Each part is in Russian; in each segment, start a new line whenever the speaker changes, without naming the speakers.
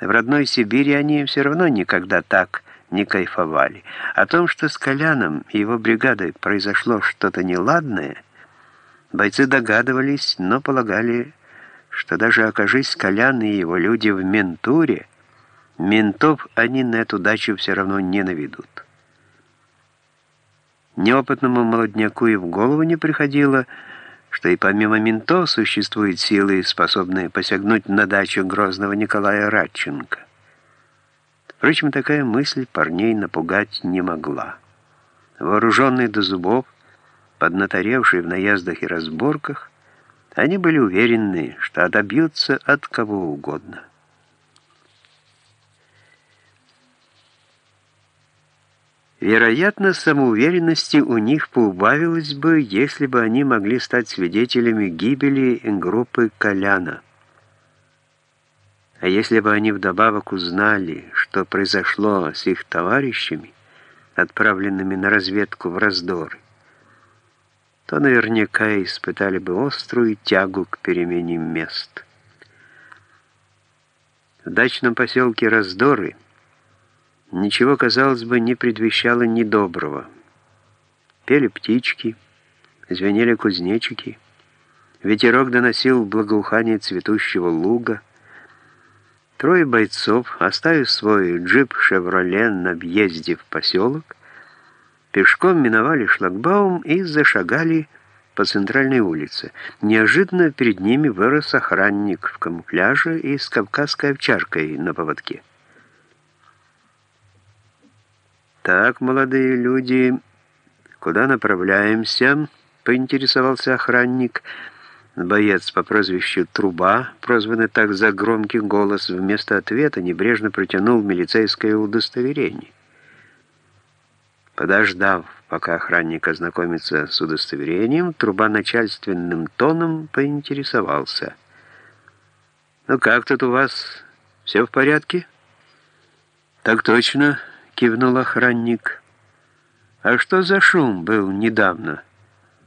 В родной Сибири они все равно никогда так не кайфовали. О том, что с Коляном и его бригадой произошло что-то неладное, бойцы догадывались, но полагали, что даже окажись Колян и его люди в ментуре, ментов они на эту дачу все равно не наведут. Неопытному молодняку и в голову не приходило, что и помимо ментов существуют силы, способные посягнуть на дачу грозного Николая Радченко. Впрочем, такая мысль парней напугать не могла. Вооруженные до зубов, поднаторевшие в наездах и разборках, они были уверены, что отобьются от кого угодно. Вероятно, самоуверенности у них поубавилось бы, если бы они могли стать свидетелями гибели группы Коляна. А если бы они вдобавок узнали, что произошло с их товарищами, отправленными на разведку в раздоры, то наверняка испытали бы острую тягу к перемене мест. В дачном поселке Раздоры – Ничего, казалось бы, не предвещало недоброго. Пели птички, звенели кузнечики, ветерок доносил благоухание цветущего луга. Трое бойцов, оставив свой джип «Шевроле» на въезде в поселок, пешком миновали шлагбаум и зашагали по центральной улице. Неожиданно перед ними вырос охранник в камуфляже и с кавказской овчаркой на поводке. «Так, молодые люди, куда направляемся?» — поинтересовался охранник. Боец по прозвищу Труба, прозванный так за громкий голос, вместо ответа небрежно протянул милицейское удостоверение. Подождав, пока охранник ознакомится с удостоверением, Труба начальственным тоном поинтересовался. «Ну как тут у вас? Все в порядке?» «Так точно» кивнул охранник. «А что за шум был недавно?»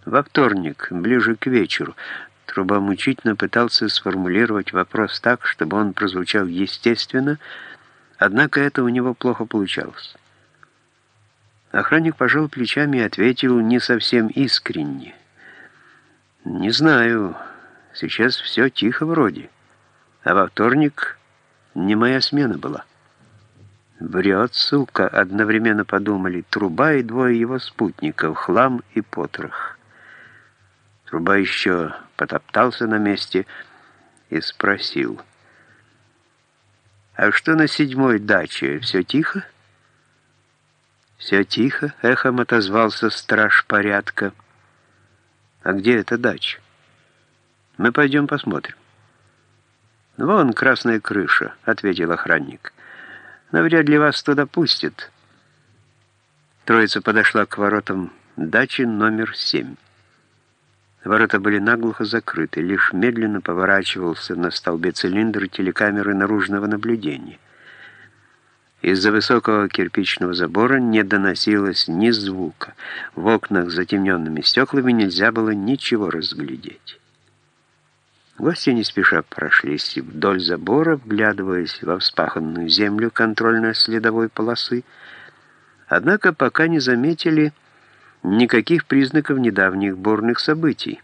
«Во вторник, ближе к вечеру». Труба мучительно пытался сформулировать вопрос так, чтобы он прозвучал естественно, однако это у него плохо получалось. Охранник пожал плечами и ответил не совсем искренне. «Не знаю, сейчас все тихо вроде, а во вторник не моя смена была». Врет, сука, одновременно подумали Труба и двое его спутников, Хлам и Потрох. Труба еще потоптался на месте и спросил. «А что на седьмой даче? Все тихо?» «Все тихо», — эхом отозвался страж порядка. «А где эта дача?» «Мы пойдем посмотрим». «Вон красная крыша», — ответил охранник но вряд ли вас туда пустят». Троица подошла к воротам дачи номер семь. Ворота были наглухо закрыты, лишь медленно поворачивался на столбе цилиндр телекамеры наружного наблюдения. Из-за высокого кирпичного забора не доносилось ни звука. В окнах с затемненными стеклами нельзя было ничего разглядеть. Гости не спеша прошлись вдоль забора, вглядываясь во вспаханную землю контрольно-следовой полосы, однако пока не заметили никаких признаков недавних бурных событий.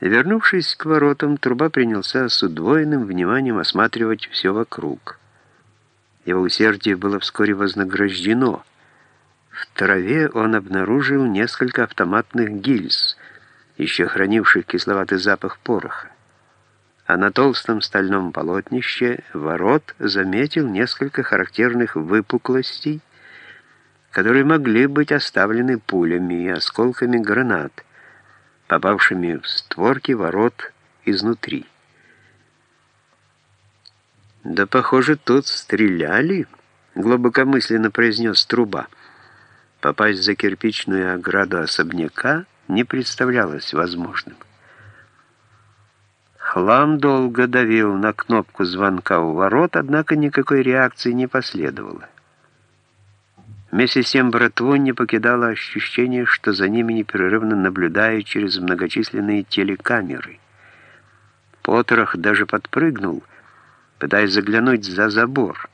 Вернувшись к воротам, труба принялся с удвоенным вниманием осматривать все вокруг. Его усердие было вскоре вознаграждено. В траве он обнаружил несколько автоматных гильз — еще хранивших кисловатый запах пороха. А на толстом стальном полотнище ворот заметил несколько характерных выпуклостей, которые могли быть оставлены пулями и осколками гранат, попавшими в створки ворот изнутри. «Да, похоже, тут стреляли», — глубокомысленно произнес труба. Попасть за кирпичную ограду особняка — не представлялось возможным. Хлам долго давил на кнопку звонка у ворот, однако никакой реакции не последовало. Вместе с тем братву не покидало ощущение, что за ними непрерывно наблюдают через многочисленные телекамеры. Потрох даже подпрыгнул, пытаясь заглянуть за забор.